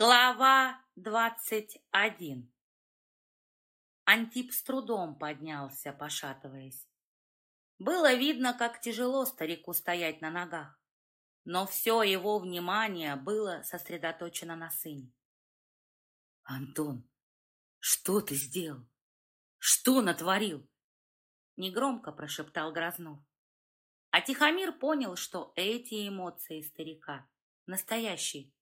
Глава двадцать один Антип с трудом поднялся, пошатываясь. Было видно, как тяжело старику стоять на ногах, но все его внимание было сосредоточено на сыне. «Антон, что ты сделал? Что натворил?» Негромко прошептал Грознов. А Тихомир понял, что эти эмоции старика настоящие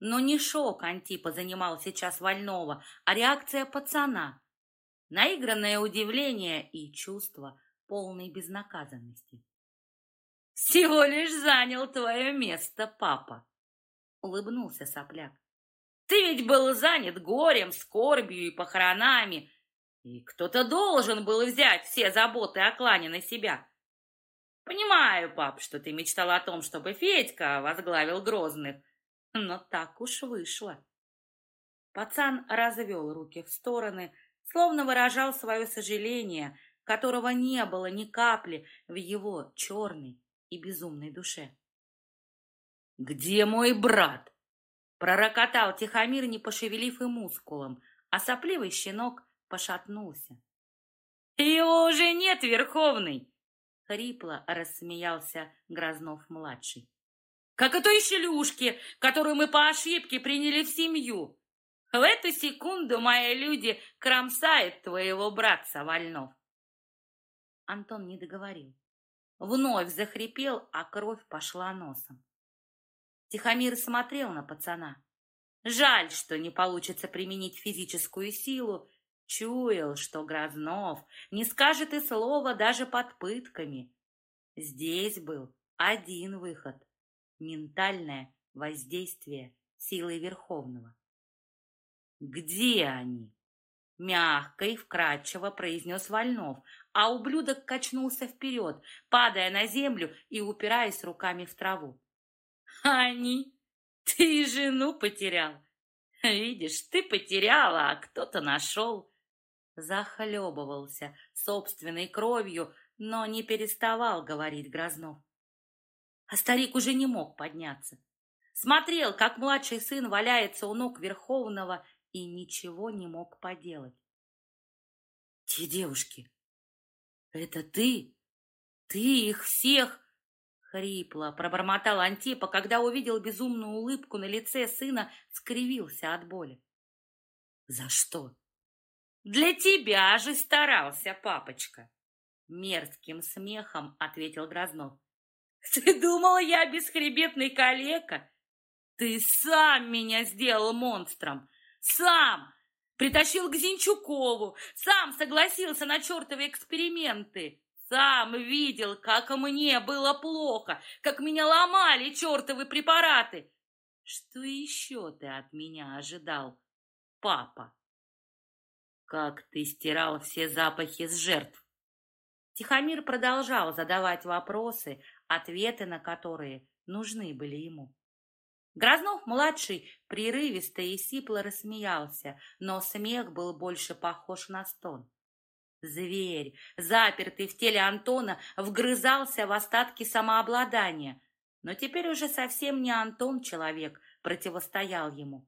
но не шок Антипа занимал сейчас Вольного, а реакция пацана. Наигранное удивление и чувство полной безнаказанности. «Всего лишь занял твое место, папа!» — улыбнулся сопляк. «Ты ведь был занят горем, скорбью и похоронами, и кто-то должен был взять все заботы о клане на себя. Понимаю, пап, что ты мечтал о том, чтобы Федька возглавил Грозных, но так уж вышло. Пацан развел руки в стороны, словно выражал свое сожаление, которого не было ни капли в его черной и безумной душе. «Где мой брат?» Пророкотал Тихомир, не пошевелив и мускулом, а сопливый щенок пошатнулся. «Его уже нет, Верховный!» Хрипло рассмеялся Грознов-младший как и той шлюшки, которую мы по ошибке приняли в семью. В эту секунду мои люди кромсают твоего братца Вольнов. Антон не договорил. Вновь захрипел, а кровь пошла носом. Тихомир смотрел на пацана. Жаль, что не получится применить физическую силу. Чуял, что Грознов не скажет и слова даже под пытками. Здесь был один выход ментальное воздействие силы Верховного. «Где они?» — мягко и вкрадчиво произнес Вольнов, а ублюдок качнулся вперед, падая на землю и упираясь руками в траву. «Они? Ты жену потерял! Видишь, ты потеряла, а кто-то нашел!» Захлебывался собственной кровью, но не переставал говорить Грознов. А старик уже не мог подняться. Смотрел, как младший сын валяется у ног Верховного и ничего не мог поделать. «Те девушки, это ты? Ты их всех?» Хрипло пробормотал Антипа, когда увидел безумную улыбку на лице сына, скривился от боли. «За что?» «Для тебя же старался, папочка!» Мерзким смехом ответил Грознов. Ты думал, я бесхребетный калека? Ты сам меня сделал монстром. Сам! Притащил к Зинчукову. Сам согласился на чертовы эксперименты. Сам видел, как мне было плохо, как меня ломали чертовы препараты. Что еще ты от меня ожидал, папа? Как ты стирал все запахи с жертв? Тихомир продолжал задавать вопросы, ответы на которые нужны были ему. Грознов-младший прерывисто и сипло рассмеялся, но смех был больше похож на стон. Зверь, запертый в теле Антона, вгрызался в остатки самообладания, но теперь уже совсем не Антон человек противостоял ему.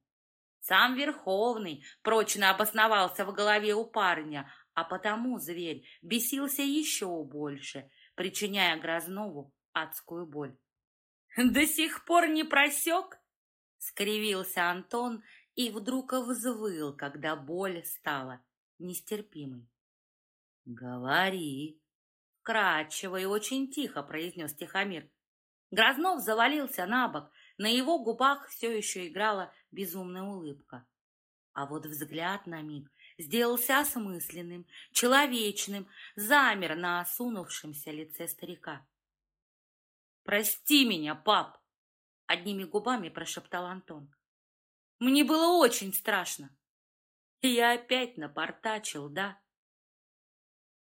Сам Верховный прочно обосновался в голове у парня, а потому зверь бесился еще больше, причиняя Грознову адскую боль. «До сих пор не просек?» — скривился Антон и вдруг взвыл, когда боль стала нестерпимой. «Говори!» — кратчево и очень тихо произнес Тихомир. Грознов завалился на бок, на его губах все еще играла безумная улыбка. А вот взгляд на миг сделался осмысленным, человечным, замер на осунувшемся лице старика. «Прости меня, пап!» — одними губами прошептал Антон. «Мне было очень страшно. Я опять напортачил, да?»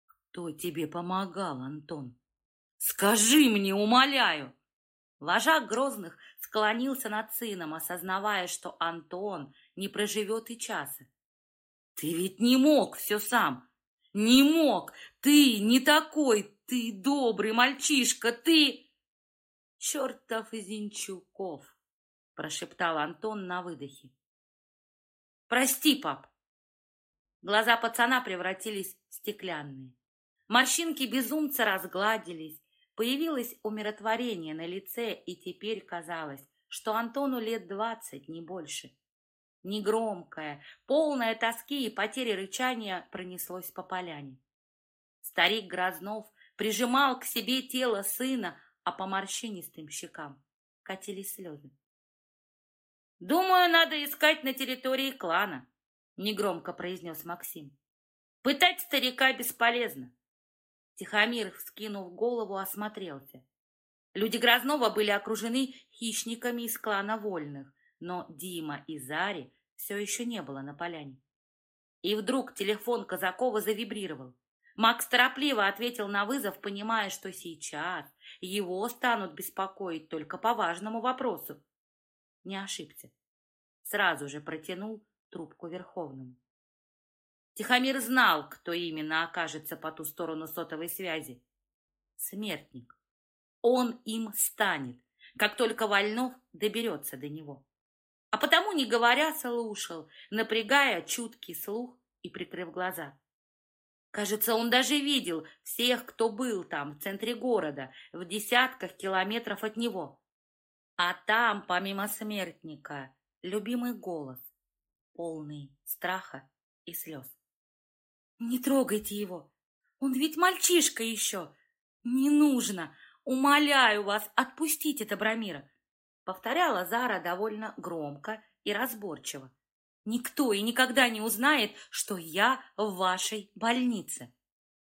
«Кто тебе помогал, Антон? Скажи мне, умоляю!» Вожак Грозных склонился над сыном, осознавая, что Антон не проживет и часа. «Ты ведь не мог все сам! Не мог! Ты не такой! Ты добрый мальчишка! Ты...» чертов Зинчуков!» — прошептал Антон на выдохе. Прости, пап. Глаза пацана превратились в стеклянные. Морщинки безумца разгладились. Появилось умиротворение на лице, и теперь казалось, что Антону лет двадцать, не больше. Негромкое, полное тоски и потери рычания пронеслось по поляне. Старик Грознов прижимал к себе тело сына, а по морщинистым щекам катились слезы. «Думаю, надо искать на территории клана», — негромко произнес Максим. «Пытать старика бесполезно». Тихомир, вскинув голову, осмотрелся. Люди Грознова были окружены хищниками из клана Вольных, но Дима и Зари все еще не было на поляне. И вдруг телефон Казакова завибрировал. Макс торопливо ответил на вызов, понимая, что сейчас его станут беспокоить только по важному вопросу. Не ошибся. Сразу же протянул трубку Верховному. Тихомир знал, кто именно окажется по ту сторону сотовой связи. Смертник. Он им станет, как только Вольнов доберется до него. А потому, не говоря, слушал, напрягая чуткий слух и прикрыв глаза. Кажется, он даже видел всех, кто был там, в центре города, в десятках километров от него. А там, помимо смертника, любимый голос, полный страха и слез. «Не трогайте его! Он ведь мальчишка еще! Не нужно! Умоляю вас, отпустите Добромира!» Повторяла Зара довольно громко и разборчиво. Никто и никогда не узнает, что я в вашей больнице.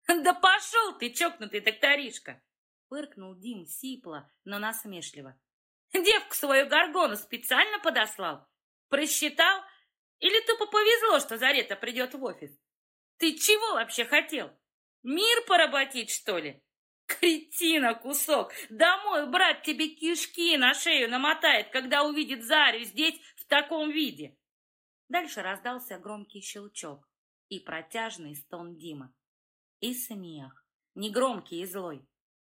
Да пошел ты, чокнутый докторишка! Фыркнул Дим сипло, но насмешливо. Девку свою Гаргону специально подослал? Просчитал? Или тупо повезло, что Зарета придет в офис? Ты чего вообще хотел? Мир поработить, что ли? Кретина кусок! Домой брат тебе кишки на шею намотает, когда увидит Зарю здесь в таком виде. Дальше раздался громкий щелчок и протяжный стон Дима. И смех, негромкий и злой.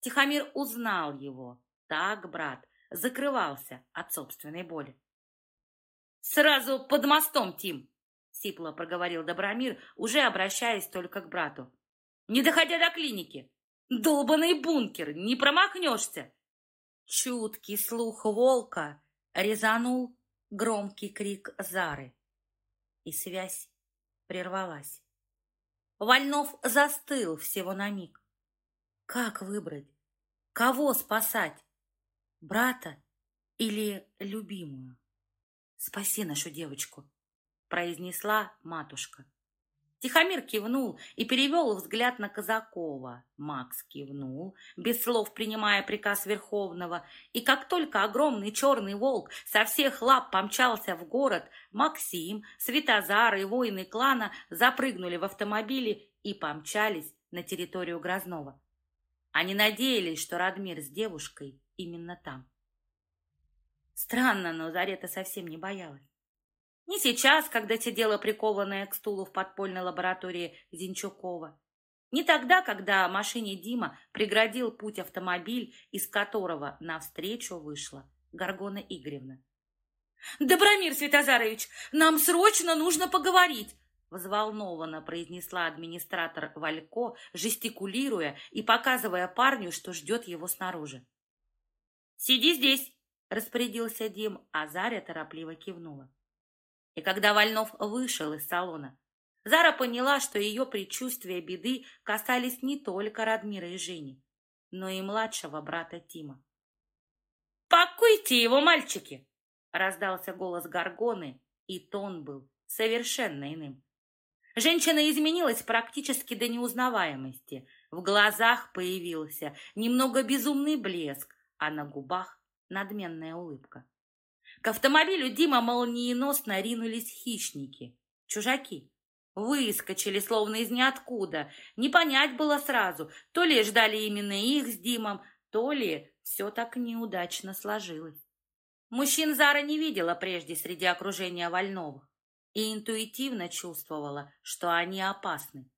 Тихомир узнал его. Так, брат, закрывался от собственной боли. «Сразу под мостом, Тим!» — сипло проговорил Добромир, уже обращаясь только к брату. «Не доходя до клиники! Долбанный бункер! Не промахнешься!» Чуткий слух волка резанул громкий крик Зары и связь прервалась. Вольнов застыл всего на миг. Как выбрать? Кого спасать? Брата или любимую? Спаси нашу девочку, произнесла матушка. Тихомир кивнул и перевел взгляд на Казакова. Макс кивнул, без слов принимая приказ Верховного, и как только огромный черный волк со всех лап помчался в город, Максим, Светозар и воины клана запрыгнули в автомобили и помчались на территорию Грозного. Они надеялись, что Радмир с девушкой именно там. Странно, но Зарета совсем не боялась. Не сейчас, когда сидела прикованная к стулу в подпольной лаборатории Зинчукова. Не тогда, когда машине Дима преградил путь автомобиль, из которого навстречу вышла Гаргона Игоревна. «Добромир Светозарович, нам срочно нужно поговорить!» Взволнованно произнесла администратор Валько, жестикулируя и показывая парню, что ждет его снаружи. «Сиди здесь!» — распорядился Дим, а Заря торопливо кивнула. И когда Вольнов вышел из салона, Зара поняла, что ее предчувствия беды касались не только Радмира и Жени, но и младшего брата Тима. «Пакуйте его, мальчики!» — раздался голос Гаргоны, и тон был совершенно иным. Женщина изменилась практически до неузнаваемости. В глазах появился немного безумный блеск, а на губах надменная улыбка. К автомобилю Дима молниеносно ринулись хищники, чужаки. Выскочили, словно из ниоткуда. Не понять было сразу, то ли ждали именно их с Димом, то ли все так неудачно сложилось. Мужчин Зара не видела прежде среди окружения Вольновых и интуитивно чувствовала, что они опасны.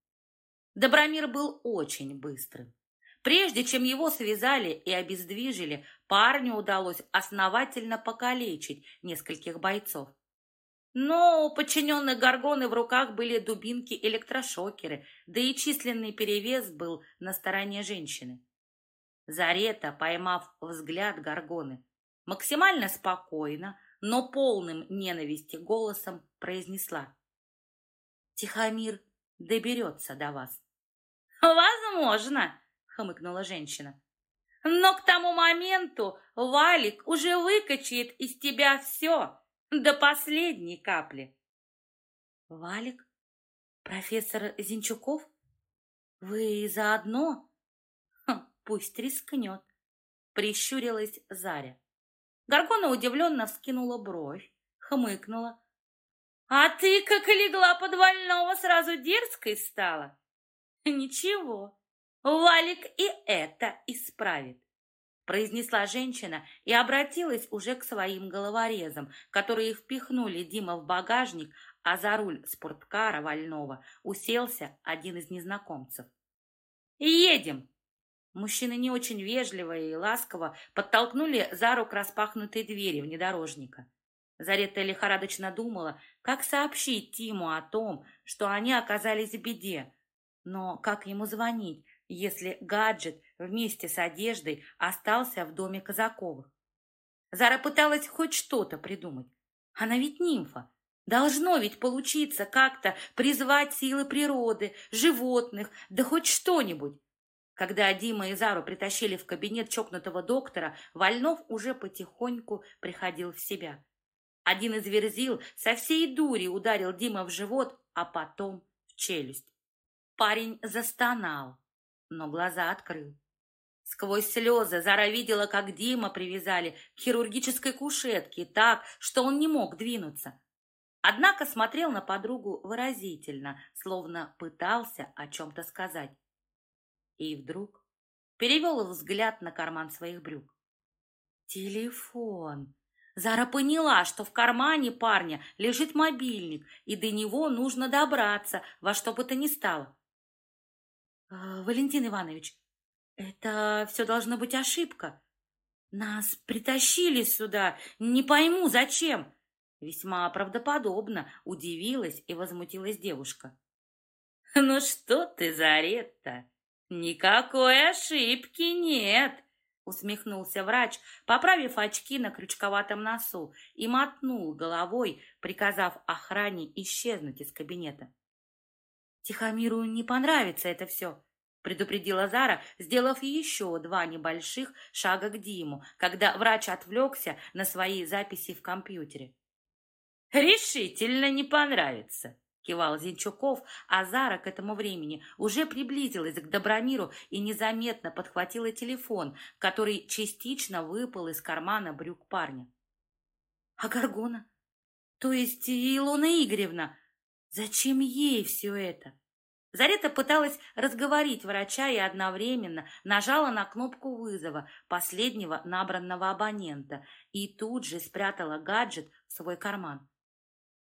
Добромир был очень быстрым. Прежде чем его связали и обездвижили, парню удалось основательно покалечить нескольких бойцов. Но у подчиненных Гаргоны в руках были дубинки-электрошокеры, да и численный перевес был на стороне женщины. Зарета, поймав взгляд Гаргоны, максимально спокойно, но полным ненависти голосом произнесла. «Тихомир доберется до вас». «Возможно», — хмыкнула женщина. «Но к тому моменту Валик уже выкачает из тебя все, до последней капли». «Валик? Профессор Зинчуков? Вы заодно?» хм, «Пусть рискнет», — прищурилась Заря. Гаргона удивленно вскинула бровь, хмыкнула. «А ты, как легла под больного, сразу дерзкой стала?» «Ничего, Валик и это исправит», произнесла женщина и обратилась уже к своим головорезам, которые впихнули Дима в багажник, а за руль спорткара вольного уселся один из незнакомцев. «Едем!» Мужчины не очень вежливо и ласково подтолкнули за рук распахнутые двери внедорожника. Зарета лихорадочно думала, как сообщить Тиму о том, что они оказались в беде. Но как ему звонить, если гаджет вместе с одеждой остался в доме Казаковых? Зара пыталась хоть что-то придумать. Она ведь нимфа. Должно ведь получиться как-то призвать силы природы, животных, да хоть что-нибудь. Когда Дима и Зару притащили в кабинет чокнутого доктора, Вольнов уже потихоньку приходил в себя. Один из верзил со всей дури ударил Дима в живот, а потом в челюсть. Парень застонал, но глаза открыл. Сквозь слезы Зара видела, как Дима привязали к хирургической кушетке так, что он не мог двинуться. Однако смотрел на подругу выразительно, словно пытался о чем-то сказать. И вдруг перевел взгляд на карман своих брюк. Телефон. Зара поняла, что в кармане парня лежит мобильник, и до него нужно добраться во что бы то ни стало. «Э, «Валентин Иванович, это все должно быть ошибка. Нас притащили сюда, не пойму, зачем». Весьма правдоподобно удивилась и возмутилась девушка. «Ну что ты, Заретта, никакой ошибки нет!» Усмехнулся врач, поправив очки на крючковатом носу и мотнул головой, приказав охране исчезнуть из кабинета. Тихомиру не понравится это все, предупредила Зара, сделав еще два небольших шага к Диму, когда врач отвлекся на свои записи в компьютере. «Решительно не понравится!» кивал Зинчуков, а Зара к этому времени уже приблизилась к Добромиру и незаметно подхватила телефон, который частично выпал из кармана брюк парня. «А Гаргона? То есть Илона Игоревна? Зачем ей все это?» Зарета пыталась разговорить врача и одновременно нажала на кнопку вызова последнего набранного абонента и тут же спрятала гаджет в свой карман.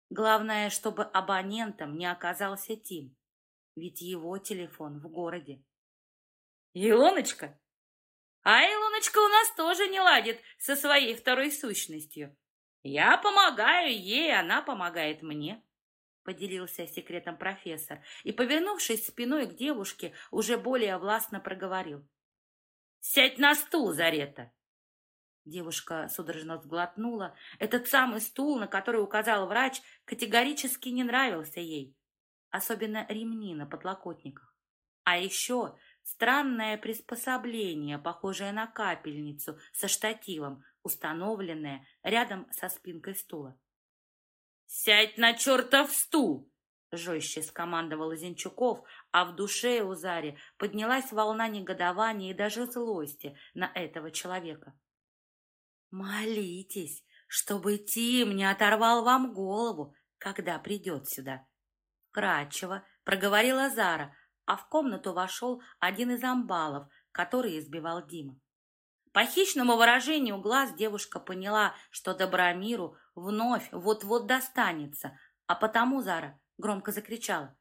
Главное, чтобы абонентом не оказался Тим, ведь его телефон в городе. Илоночка? А Илоночка у нас тоже не ладит со своей второй сущностью. Я помогаю ей, она помогает мне. Поделился секретом профессор и, повернувшись спиной к девушке, уже более властно проговорил. «Сядь на стул, Зарета!» Девушка судорожно сглотнула. Этот самый стул, на который указал врач, категорически не нравился ей. Особенно ремни на подлокотниках. А еще странное приспособление, похожее на капельницу со штативом, установленное рядом со спинкой стула. «Сядь на чертов стул!» Жестче скомандовал Зинчуков, а в душе у Зари поднялась волна негодования и даже злости на этого человека. Молитесь, чтобы Тим не оторвал вам голову, когда придет сюда. Кратчево проговорила Зара, а в комнату вошел один из амбалов, который избивал Дима. По хищному выражению глаз девушка поняла, что Добромиру вновь вот-вот достанется, а потому Зара громко закричала.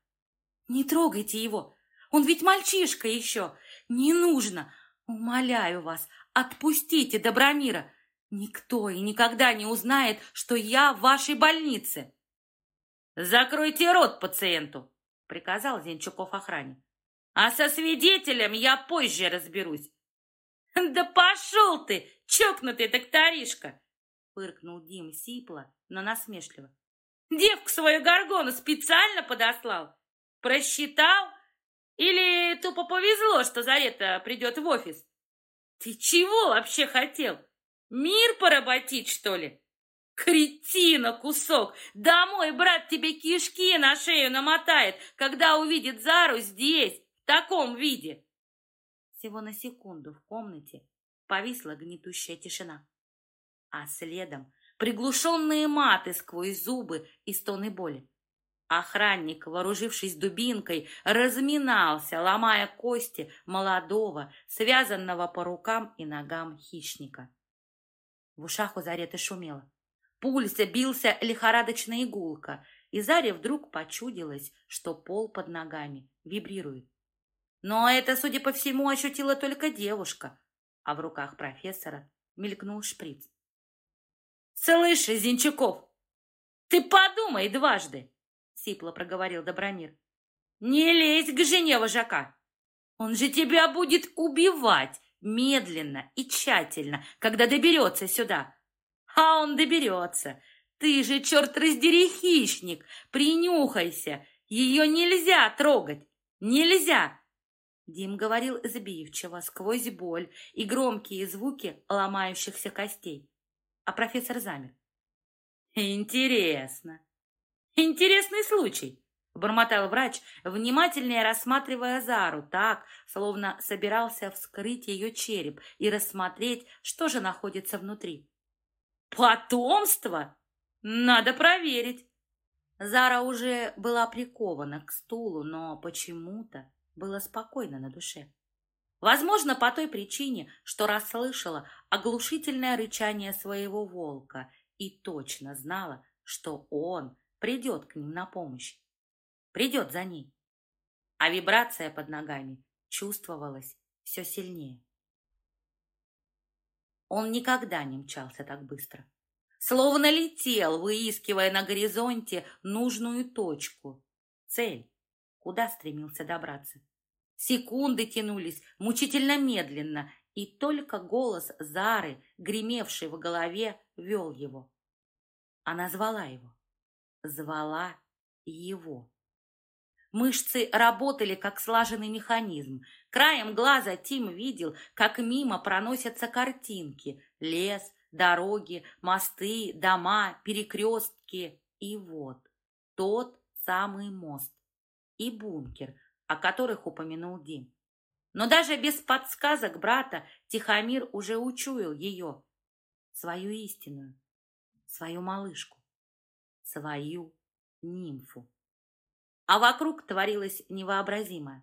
«Не трогайте его! Он ведь мальчишка еще! Не нужно! Умоляю вас, отпустите Добромира! Никто и никогда не узнает, что я в вашей больнице. Закройте рот пациенту, приказал Зенчуков охране. А со свидетелем я позже разберусь. Да пошел ты, чокнутый докторишка! Фыркнул Дим сипло, но насмешливо. Девку свою горгону специально подослал? Просчитал? Или тупо повезло, что Зарета придет в офис? Ты чего вообще хотел? Мир поработить, что ли? Кретина кусок! Домой брат тебе кишки на шею намотает, когда увидит Зару здесь, в таком виде. Всего на секунду в комнате повисла гнетущая тишина. А следом приглушенные маты сквозь зубы и стоны боли. Охранник, вооружившись дубинкой, разминался, ломая кости молодого, связанного по рукам и ногам хищника. В ушах у Зареты шумело. Пульс бился лихорадочно игулка, и Заре вдруг почудилось, что пол под ногами вибрирует. Но это, судя по всему, ощутила только девушка, а в руках профессора мелькнул шприц. «Слышь, Зинчаков, ты подумай дважды!» сипло проговорил Добромир. «Не лезь к жене вожака! Он же тебя будет убивать медленно и тщательно, когда доберется сюда. А он доберется. Ты же, черт раздери, хищник! Принюхайся! Ее нельзя трогать! Нельзя!» Дим говорил сбивчиво, сквозь боль и громкие звуки ломающихся костей. А профессор замер. «Интересно!» Интересный случай, бормотал врач, внимательнее рассматривая Зару так, словно собирался вскрыть ее череп и рассмотреть, что же находится внутри. Потомство? Надо проверить. Зара уже была прикована к стулу, но почему-то было спокойно на душе. Возможно, по той причине, что расслышала оглушительное рычание своего волка и точно знала, что он придет к ним на помощь, придет за ней. А вибрация под ногами чувствовалась все сильнее. Он никогда не мчался так быстро. Словно летел, выискивая на горизонте нужную точку, цель, куда стремился добраться. Секунды тянулись мучительно медленно, и только голос Зары, гремевший в голове, вел его. Она звала его звала его. Мышцы работали, как слаженный механизм. Краем глаза Тим видел, как мимо проносятся картинки. Лес, дороги, мосты, дома, перекрестки. И вот тот самый мост и бункер, о которых упомянул Дим. Но даже без подсказок брата Тихомир уже учуял ее, свою истинную, свою малышку свою нимфу. А вокруг творилось невообразимое.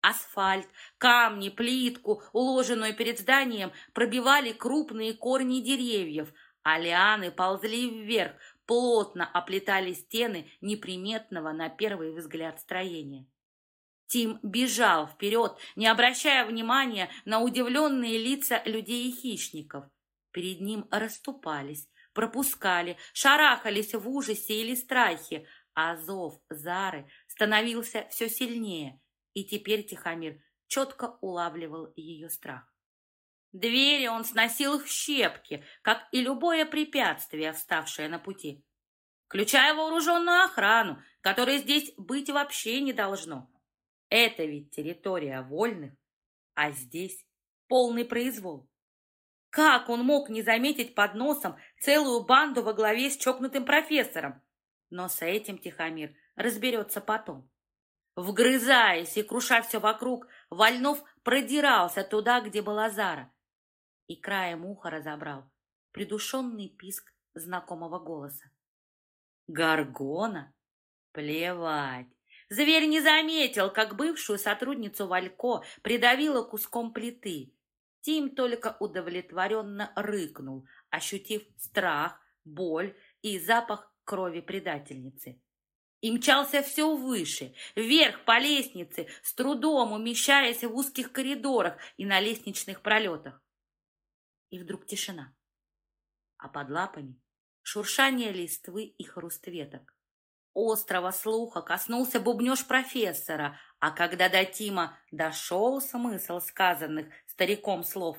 Асфальт, камни, плитку, уложенную перед зданием, пробивали крупные корни деревьев, а лианы ползли вверх, плотно оплетали стены неприметного на первый взгляд строения. Тим бежал вперед, не обращая внимания на удивленные лица людей и хищников. Перед ним расступались, пропускали, шарахались в ужасе или страхе, а зов Зары становился все сильнее, и теперь Тихомир четко улавливал ее страх. Двери он сносил в щепки, как и любое препятствие, вставшее на пути, включая вооруженную охрану, которой здесь быть вообще не должно. Это ведь территория вольных, а здесь полный произвол. Как он мог не заметить под носом целую банду во главе с чокнутым профессором? Но с этим Тихомир разберется потом. Вгрызаясь и круша все вокруг, Вольнов продирался туда, где была Зара. И краем уха разобрал придушенный писк знакомого голоса. Гаргона? Плевать. Зверь не заметил, как бывшую сотрудницу Валько придавила куском плиты, Тим только удовлетворенно рыкнул, ощутив страх, боль и запах крови предательницы. И мчался все выше, вверх по лестнице, с трудом умещаясь в узких коридорах и на лестничных пролетах. И вдруг тишина. А под лапами шуршание листвы и хруст веток. острого слуха коснулся бубнеж профессора, а когда до Тима дошел смысл сказанных стариком слов,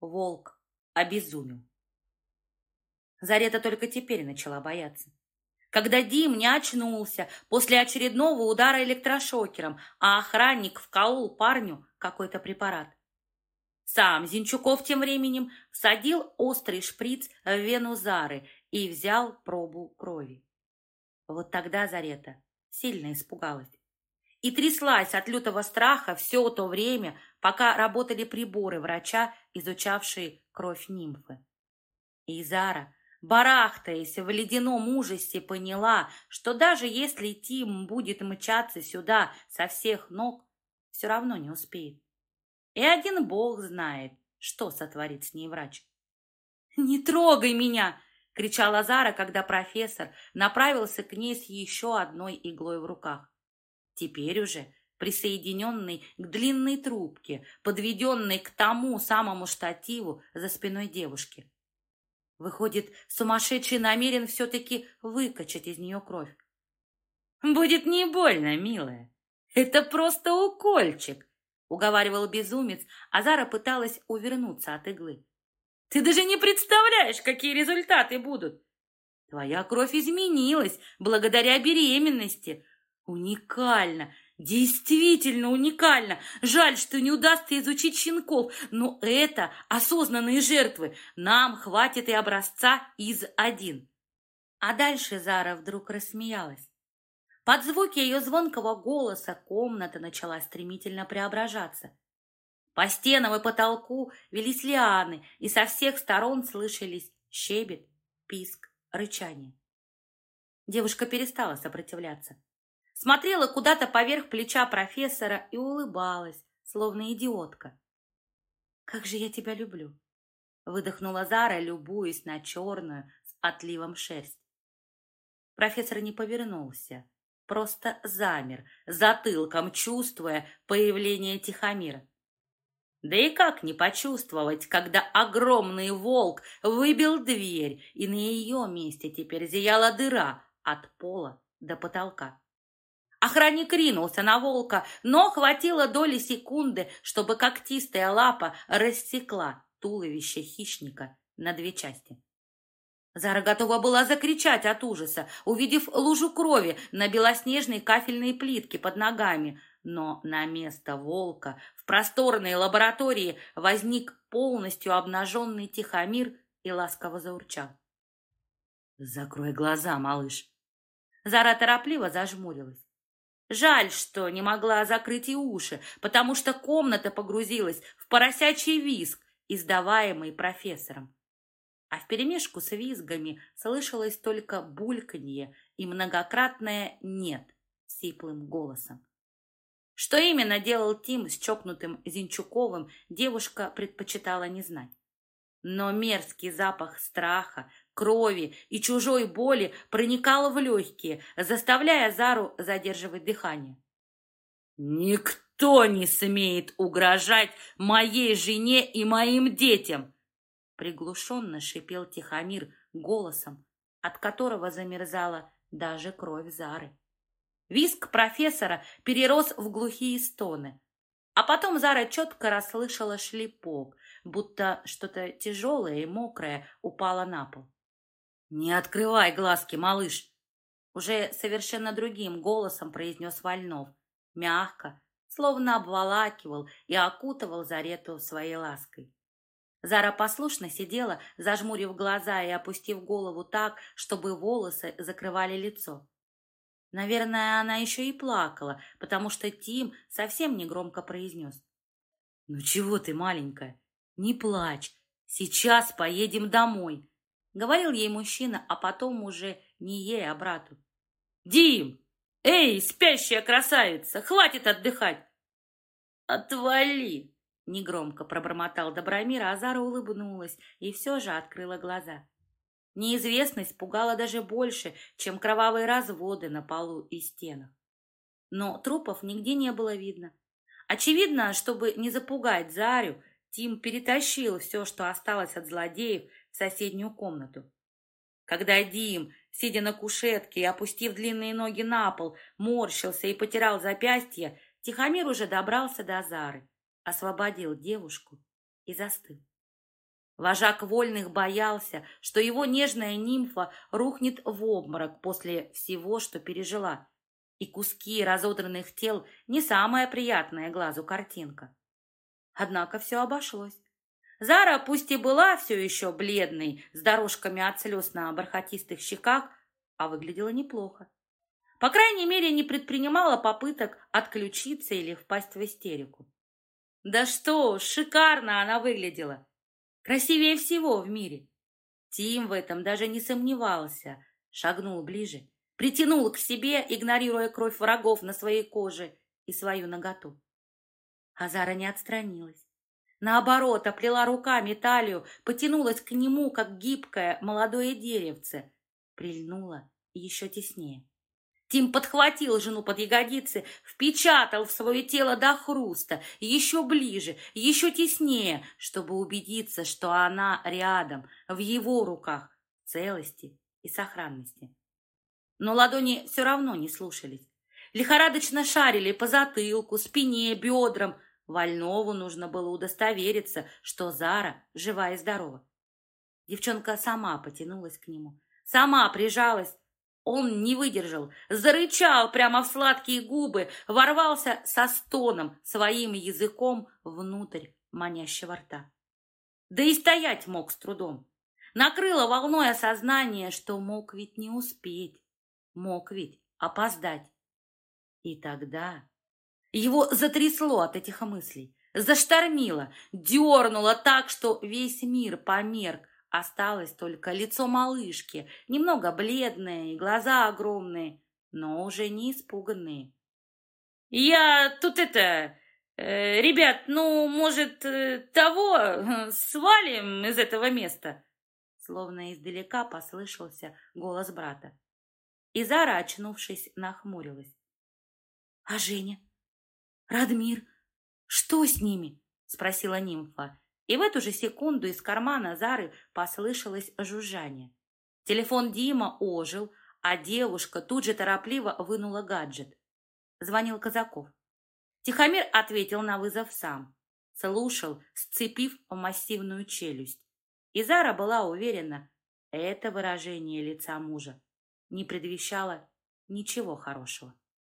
волк обезумел. Зарета только теперь начала бояться. Когда Дим не очнулся после очередного удара электрошокером, а охранник вколол парню какой-то препарат. Сам Зинчуков тем временем всадил острый шприц в вену Зары и взял пробу крови. Вот тогда Зарета сильно испугалась и тряслась от лютого страха все то время, пока работали приборы врача, изучавшие кровь нимфы. И Зара, барахтаясь в ледяном ужасе, поняла, что даже если Тим будет мчаться сюда со всех ног, все равно не успеет. И один бог знает, что сотворит с ней врач. «Не трогай меня!» — кричала Зара, когда профессор направился к ней с еще одной иглой в руках. Теперь уже присоединенный к длинной трубке, подведенной к тому самому штативу за спиной девушки. Выходит, сумасшедший намерен все-таки выкачать из нее кровь. «Будет не больно, милая. Это просто укольчик», — уговаривал безумец, а Зара пыталась увернуться от иглы. «Ты даже не представляешь, какие результаты будут. Твоя кровь изменилась благодаря беременности. Уникально! Действительно уникально! Жаль, что не удастся изучить щенков, но это осознанные жертвы. Нам хватит и образца из один. А дальше Зара вдруг рассмеялась. Под звуки ее звонкого голоса комната начала стремительно преображаться. По стенам и потолку велись лианы, и со всех сторон слышались щебет, писк, рычание. Девушка перестала сопротивляться смотрела куда-то поверх плеча профессора и улыбалась, словно идиотка. «Как же я тебя люблю!» — выдохнула Зара, любуясь на черную с отливом шерсть. Профессор не повернулся, просто замер, затылком чувствуя появление Тихомира. Да и как не почувствовать, когда огромный волк выбил дверь, и на ее месте теперь зияла дыра от пола до потолка. Охранник ринулся на волка, но хватило доли секунды, чтобы когтистая лапа рассекла туловище хищника на две части. Зара готова была закричать от ужаса, увидев лужу крови на белоснежной кафельной плитке под ногами, но на место волка в просторной лаборатории возник полностью обнаженный Тихомир и ласково заурчал. «Закрой глаза, малыш!» Зара торопливо зажмурилась. Жаль, что не могла закрыть и уши, потому что комната погрузилась в поросячий визг, издаваемый профессором. А вперемешку с визгами слышалось только бульканье и многократное «нет» сиплым голосом. Что именно делал Тим с чокнутым Зинчуковым, девушка предпочитала не знать. Но мерзкий запах страха, крови и чужой боли проникало в легкие, заставляя Зару задерживать дыхание. «Никто не смеет угрожать моей жене и моим детям!» Приглушенно шипел Тихомир голосом, от которого замерзала даже кровь Зары. Виск профессора перерос в глухие стоны, а потом Зара четко расслышала шлепок, будто что-то тяжелое и мокрое упало на пол. «Не открывай глазки, малыш!» Уже совершенно другим голосом произнес Вольнов, мягко, словно обволакивал и окутывал Зарету своей лаской. Зара послушно сидела, зажмурив глаза и опустив голову так, чтобы волосы закрывали лицо. Наверное, она еще и плакала, потому что Тим совсем негромко произнес. «Ну чего ты, маленькая? Не плачь. Сейчас поедем домой. Говорил ей мужчина, а потом уже не ей, а брату. «Дим! Эй, спящая красавица! Хватит отдыхать!» «Отвали!» — негромко пробормотал Добромир, а Зара улыбнулась и все же открыла глаза. Неизвестность пугала даже больше, чем кровавые разводы на полу и стенах. Но трупов нигде не было видно. Очевидно, чтобы не запугать Зарю, Тим перетащил все, что осталось от злодеев, в соседнюю комнату. Когда Дим сидя на кушетке и опустив длинные ноги на пол, морщился и потирал запястье, Тихомир уже добрался до Зары, освободил девушку и застыл. Вожак вольных боялся, что его нежная нимфа рухнет в обморок после всего, что пережила, и куски разодранных тел не самая приятная глазу картинка. Однако все обошлось. Зара, пусть и была все еще бледной, с дорожками от слез на бархатистых щеках, а выглядела неплохо. По крайней мере, не предпринимала попыток отключиться или впасть в истерику. Да что, шикарно она выглядела! Красивее всего в мире. Тим в этом даже не сомневался. Шагнул ближе, притянул к себе, игнорируя кровь врагов на своей коже и свою наготу. Азара не отстранилась. Наоборот, оплела руками талию, потянулась к нему, как гибкое молодое деревце. Прильнула еще теснее. Тим подхватил жену под ягодицы, впечатал в свое тело до хруста, еще ближе, еще теснее, чтобы убедиться, что она рядом, в его руках, целости и сохранности. Но ладони все равно не слушались. Лихорадочно шарили по затылку, спине, бедрам. Вольнову нужно было удостовериться, что Зара жива и здорова. Девчонка сама потянулась к нему, сама прижалась, он не выдержал, зарычал прямо в сладкие губы, ворвался со стоном своим языком внутрь манящего рта. Да и стоять мог с трудом. Накрыло волной осознание, что мог ведь не успеть, мог ведь опоздать. И тогда его затрясло от этих мыслей, заштормило, дернуло так, что весь мир померк, Осталось только лицо малышки, немного бледное и глаза огромные, но уже не испуганные. «Я тут это... Э, ребят, ну, может, э, того... Э, свалим из этого места?» Словно издалека послышался голос брата. И Зара, очнувшись, нахмурилась. «А Женя? Радмир? Что с ними?» — спросила нимфа. И в эту же секунду из кармана Зары послышалось жужжание. Телефон Дима ожил, а девушка тут же торопливо вынула гаджет. Звонил Казаков. Тихомир ответил на вызов сам. Слушал, сцепив массивную челюсть. И Зара была уверена, это выражение лица мужа не предвещало ничего хорошего.